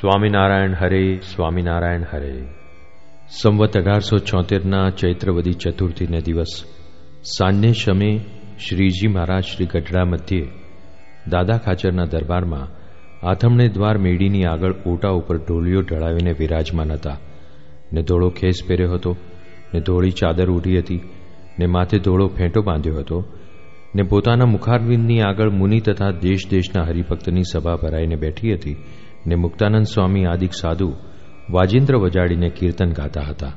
સ્વામિનારાયણ હરે સ્વામિનારાયણ હરે. સંવત અઢારસો છોતેરના ચૈત્રવદી ચતુર્થીને દિવસ. સાંજે શમે શ્રીજી મહારાજ શ્રી ગઢડા મધ્યે દાદા ખાચરના દરબારમાં આથમણે દ્વાર મેડીની આગળ ઓટા ઉપર ઢોલીઓ ઢળાવીને વિરાજમાન હતા. ને ધોળો ખેસ પહેર્યો હતો, ને ધોળી ચાદર ઉઢી હતી, ને માથે ધોળો ફેંટો બાંધ્યો હતો, ને પોતાના મુખારવિંદની આગળ મુનિ તથા દેશ દેશના હરિભક્તની સભા ભરાઈને બેઠી હતી ને મુક્તાનંદ સ્વામી આદિક સાધુ વાજિંત્ર વજાડીને કીર્તન ગાતા હતા.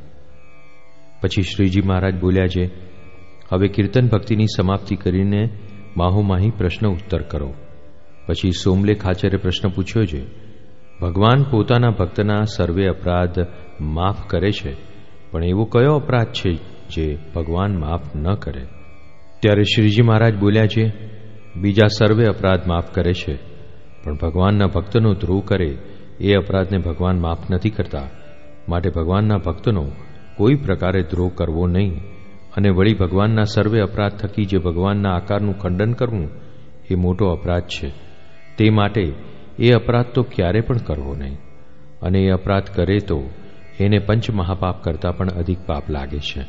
પછી શ્રીજી મહારાજ બોલ્યા છે, હવે કીર્તન ભક્તિની સમાપ્તિ કરીને માહોમાહી પ્રશ્ન ઉત્તર કરો. પછી સોમલે ખાચરે પ્રશ્ન પૂછ્યો છે, ભગવાન પોતાના ભક્તના સર્વે અપરાધ માફ કરે છે, પણ એવો કયો અપરાધ છે જે ભગવાન માફ ન કરે? ત્યારે શ્રીજી મહારાજ બોલ્યા છે, બીજા સર્વે અપરાધ માફ કરે છે. પણ ભગવાનના ભક્તનો ધ્રુવ કરે એ અપરાધને ભગવાન માફ નથી કરતા. માટે ભગવાનના ભક્તનો કોઈ પ્રકારે ધ્રુવ કરવો નહીં. અને વળી ભગવાનના સર્વે અપરાધ થકી જે ભગવાનના આકારનું ખંડન કરવું, એ મોટો અપરાધ છે. તે માટે એ અપરાધ તો ક્યારે પણ કરવો નહીં. અને એ અપરાધ કરે તો એને પંચ મહાપાપ કરતાં પણ અધિક પાપ લાગે છે.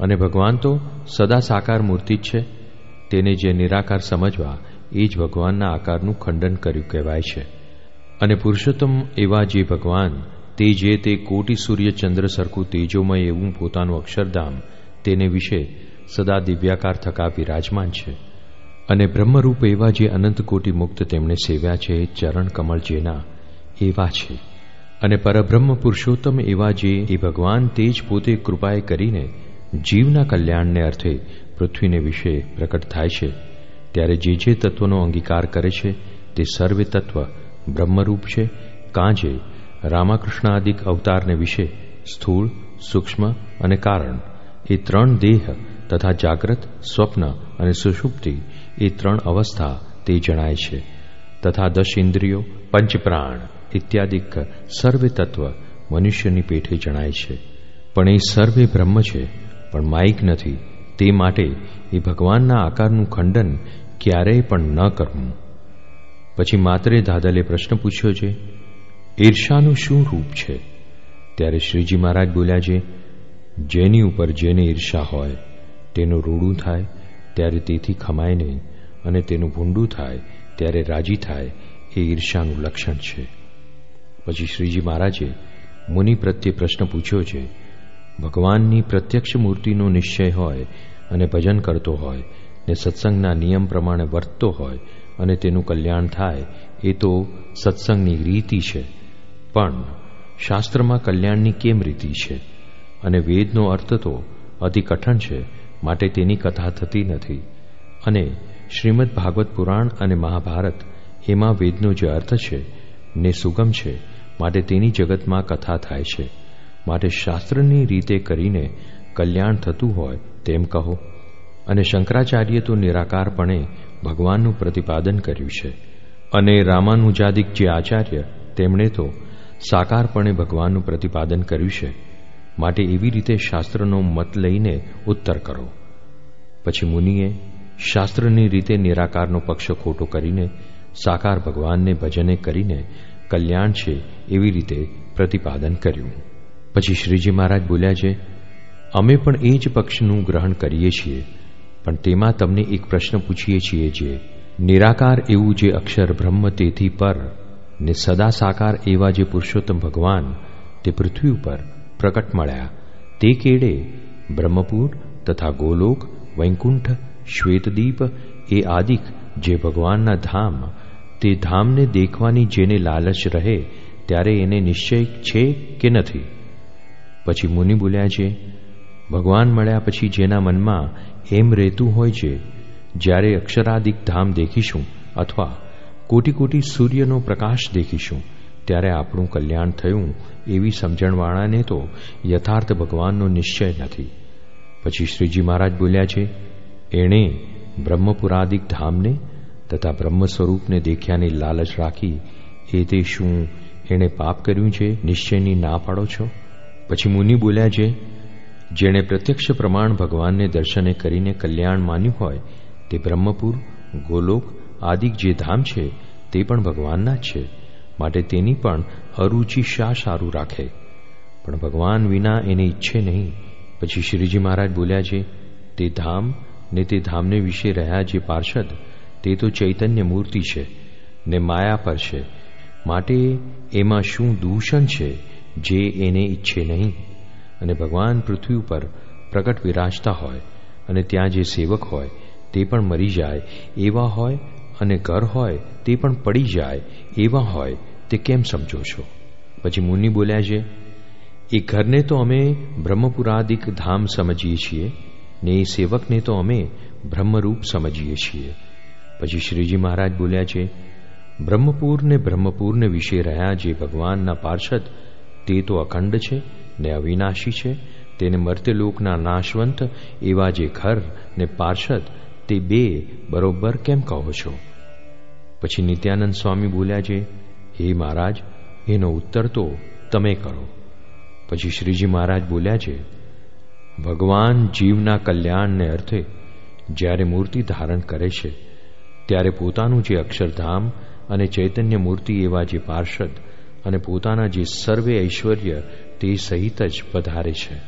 અને ભગવાન તો સદા સાકાર મૂર્તિ જ છે. તેને જે નિરાકાર સમજવા એ જ ભગવાનના આકારનું ખંડન કર્યું કહેવાય છે. અને પુરુષોત્તમ એવા જે ભગવાન, તે જે તે કોટી સૂર્ય ચંદ્ર સરખું તેજોમય એવું પોતાનું અક્ષરધામ, તેને વિશે સદા દિવ્યાકાર થકા વિરાજમાન છે. અને બ્રહ્મરૂપ એવા જે અનંત કોટી મુક્ત તેમણે સેવ્યા છે ચરણ કમળ જેના એવા છે. અને પરબ્રહ્મ પુરુષોત્તમ એવા જે એ ભગવાન તે જ પોતે કૃપાએ કરીને જીવના કલ્યાણને અર્થે પૃથ્વીને વિશે પ્રકટ થાય છે. ત્યારે જે જે તત્વનો અંગીકાર કરે છે, તે સર્વે તત્વ બ્રહ્મરૂપ છે, કાંજે રામકૃષ્ણાદિક અવતારને વિશે સ્થૂળ, સૂક્ષ્મ અને કારણ. એ ત્રણ દેહ તથા જાગ્રત, સ્વપ્ન અને સુષુપ્તિ એ ત્રણ અવસ્થા તે જણાય છે. તથા દશ ઇન્દ્રિયો, પંચપ્રાણ ઇત્યાદિક સર્વે તત્વ મનુષ્યની પેઠે જણાય છે. પણ એ સર્વે બ્રહ્મ છે, પણ માઇક નથી. તે માટે એ ભગવાનના આકારનું ખંડન ક્યારેય પણ ન કરવું પછી માત્રે દાદલે પ્રશ્ન પૂછ્યો છે, ઈર્ષાનું શું રૂપ છે? ત્યારે શ્રીજી મહારાજ બોલ્યા છે, જેની ઉપર જેને ઈર્ષા હોય, તેનું રૂડું થાય, ત્યારે તેથી ખમાય નહીં, અને તેનું ભૂંડું થાય, ત્યારે રાજી થાય, એ ઈર્ષાનું લક્ષણ છે. પછી શ્રીજી મહારાજે મુનિ પ્રત્યે પ્રશ્ન પૂછ્યો છે, ભગવાનની પ્રત્યક્ષ મૂર્તિનો નિશ્ચય હોય અને ભજન કરતો હોય ને સત્સંગના નિયમ પ્રમાણે વર્તતો હોય અને તેનું કલ્યાણ થાય, એ તો સત્સંગની રીતિ છે. પણ શાસ્ત્રમાં કલ્યાણની કેમ રીતિ છે? અને વેદનો અર્થ તો અતિ કઠણ છે, માટે તેની કથા થતી નથી. અને શ્રીમદ ભાગવત પુરાણ અને મહાભારત એમાં વેદનો જે અર્થ છે ને સુગમ છે, માટે તેની જગતમાં કથા થાય છે. માટે શાસ્ત્રની રીતે કરીને કલ્યાણ થતું હોય તેમ કહો. અને શંકરાચાર્ય તો નિરાકારપણે ભગવાનનું પ્રતિપાદન કર્યું છે. અને રામાનુજાદિક જે આચાર્ય, તેમણે તો સાકારપણે ભગવાનનું પ્રતિપાદન કર્યું છે. માટે એવી રીતે શાસ્ત્રનો મત લઈને ઉત્તર કરો. પછી મુનિએ શાસ્ત્રની રીતે નિરાકારનો પક્ષ ખોટો કરીને સાકાર ભગવાનને ભજને કરીને કલ્યાણ છે એવી રીતે પ્રતિપાદન કર્યું. પછી શ્રીજી મહારાજ બોલ્યા છે, અમે પણ એ જ પક્ષનું ગ્રહણ કરીએ છીએ. પણ તેમાં તમને એક પ્રશ્ન પૂછીએ છીએ જે નિરાકાર એવું જે અક્ષર બ્રહ્મ તેથી પર ને સદા સાકાર એવા જે પુરુષોત્તમ ભગવાન તે પૃથ્વી ઉપર પ્રકટ મળ્યા. તે કેડે? બ્રહ્મપુર તથા ગોલોક, વૈકુંઠ, શ્વેતદીપ એ આદિક જે ભગવાનના ધામ, તે ધામને દેખવાની જેને લાલચ રહે ત્યારે એને નિશ્ચય છે કે નથી? પછી મુનિ બોલ્યા છે, ભગવાન મળ્યા પછી જેના મનમાં એમ રહેતું હોય છે. જ્યારે અક્ષરાદિક ધામ દેખીશું અથવા કોટી કોટી સૂર્યનો પ્રકાશ દેખીશું, ત્યારે આપણું કલ્યાણ થયું એવી સમજણવાળાને તો યથાર્થ ભગવાનનો નિશ્ચય નથી. પછી શ્રીજી મહારાજ બોલ્યા છે, એણે બ્રહ્મપુરાદિક ધામને તથા બ્રહ્મ સ્વરૂપને દેખ્યાની લાલચ રાખી એ તે શું એણે પાપ કર્યું છે? નિશ્ચયની ના પાડો છો? પછી મુનિ બોલ્યા છે જેણે પ્રત્યક્ષ પ્રમાણ ભગવાનને દર્શને કરીને કલ્યાણ માન્યું હોય, તે બ્રહ્મપુર, ગોલોક, આદિક જે ધામ છે, તે પણ ભગવાનના જ છે. માટે તેની પણ અરુચિ શા સારું રાખે? પણ ભગવાન વિના એને ઈચ્છે નહીં. પછી શ્રીજી મહારાજ બોલ્યા છે, તે ધામ ને તે ધામને વિશે રહ્યા જે પાર્ષદ, તે તો ચૈતન્ય મૂર્તિ છે ને માયા પર છે. માટે એમાં શું દૂષણ છે જે એને ઈચ્છે નહીં? અને ભગવાન પૃથ્વી ઉપર પ્રગટ વિરાજતા હોય અને ત્યાં જે સેવક હોય તે પણ મરી જાય, એવા હોય અને ઘર હોય તે પણ પડી જાય, એવા હોય તે કેમ સમજો છો? પછી મુનિ બોલ્યા છે, એ ઘરને તો અમે બ્રહ્મપુરાદિક ધામ સમજીએ છીએ, ને એ સેવકને તો અમે બ્રહ્મરૂપ સમજીએ છીએ. પછી શ્રીજી મહારાજ બોલ્યા છે, બ્રહ્મપુર ને બ્રહ્મપુરને વિશે રહ્યા જે ભગવાનના પાર્ષદ, તે તો અખંડ છે ને અવિનાશી છે, તેને મર્ત્યલોકના નાશવંત, એવા જે ખર ને પાર્ષદ, તે બે બરોબર કેમ કહો છો? પછી નિત્યાનંદ સ્વામી બોલ્યા છે, હે મહારાજ, એનો ઉત્તર તો તમે કરો. પછી શ્રીજી મહારાજ બોલ્યા છે, ભગવાન જીવના કલ્યાણને અર્થે જ્યારે મૂર્તિ ધારણ કરે છે, ત્યારે પોતાનું જે અક્ષરધામ અને ચૈતન્ય મૂર્તિ એવા જે પાર્ષદ અને પોતાના જે સર્વે ઐશ્વર્ય તે સહિત જ પધારે છે.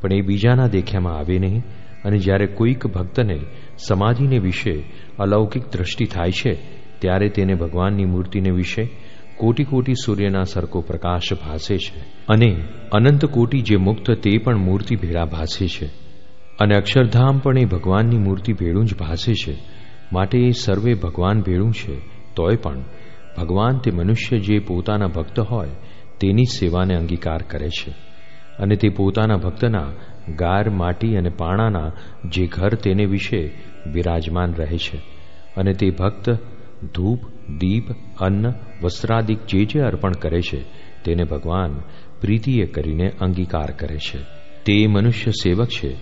પણ એ બીજાના દેખ્યામાં આવે નહીં અને જ્યારે કોઈક ભક્તને સમાધિને વિશે અલૌકિક દ્રષ્ટિ થાય છે, ત્યારે તેને ભગવાનની મૂર્તિને વિશે કોટી કોટી સૂર્યના સરખો પ્રકાશ ભાસે છે અને અનંત કોટી જે મુક્ત તે પણ મૂર્તિ ભેળા ભાસે છે. અને અક્ષરધામ પણ એ ભગવાનની મૂર્તિ ભેળું જ ભાસે છે. માટે એ સર્વે ભગવાન ભેળું છે, તોય પણ ભગવાન તે મનુષ્ય જે પોતાના ભક્ત હોય તેની સેવાને અંગીકાર કરે છે. અને તે પોતાના ભક્તના ગાર, માટી અને પાણાના જે ઘર તેને વિશે બિરાજમાન રહે છે. અને તે ભક્ત ધૂપ, દીપ, અન્ન, વસ્ત્રાદિક જે જે અર્પણ કરે છે, તેને ભગવાન પ્રીતિએ કરીને અંગીકાર કરે છે. તે મનુષ્ય સેવક છે.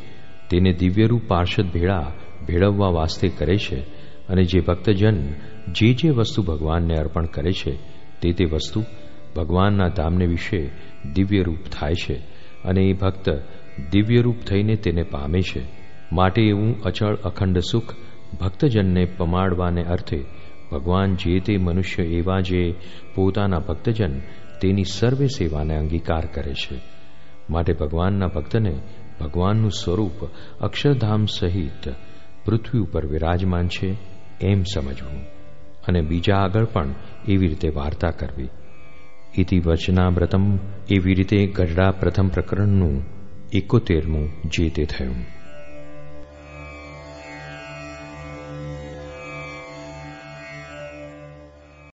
તેને દિવ્યરૂપ પાર્ષદ ભેળા ભેળવવા વાસ્તે કરે છે. અને જે ભક્તજન જે જે વસ્તુ ભગવાનને અર્પણ કરે છે, તે તે વસ્તુ ભગવાનના ધામને વિશે દિવ્યરૂપ થાય છે અને એ ભક્ત દિવ્યરૂપ થઈને તેને પામે છે. માટે એવું અચળ અખંડ સુખ ભક્તજનને પમાડવાને અર્થે ભગવાન જે તે મનુષ્ય એવા જે પોતાના ભક્તજન તેની સર્વે સેવાને અંગીકાર કરે છે. માટે ભગવાનના ભક્તને ભગવાનનું સ્વરૂપ અક્ષરધામ સહિત પૃથ્વી ઉપર વિરાજમાન છે એમ સમજવું. અને બીજા આગળ પણ એવી રીતે વાર્તા કરવી. ઇતિ વચનાવ્રતમ એવી રીતે ગઢડા પ્રથમ પ્રકરણનું એકોતેરમું જે તે થયું